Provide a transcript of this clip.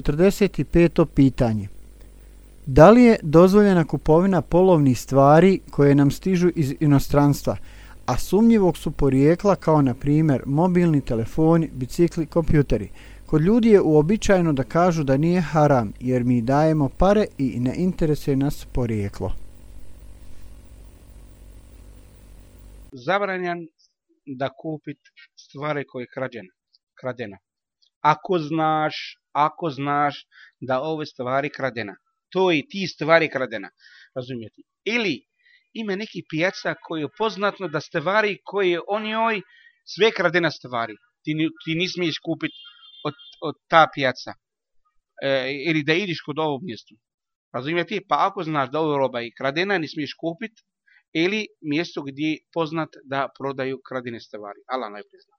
45. pitanje. Da li je dozvoljena kupovina polovnih stvari koje nam stižu iz inostranstva, a sumnjivog su porijekla kao na primjer mobilni telefoni, bicikli, kompjuteri? Kod ljudi je uobičajeno da kažu da nije haram jer mi dajemo pare i ne interesuje nas porijeklo. Zabranjan da kupit stvari koje je krađena, kradena. Ako znaš, ako znaš da ove stvari kradena, to i ti stvari kradena, razumijete? Ili ima neki pijaca koji je poznatno da stvari koje on joj sve kradena stvari. Ti, ti nismiješ kupiti od, od ta pijaca. E, ili da ideš kod ovog mjestu. Razumijete? Pa ako znaš da ovo roba je kradena, ne smiješ kupiti ili mjesto gdje je poznat da prodaju kradene stvari. Allah najprije zna.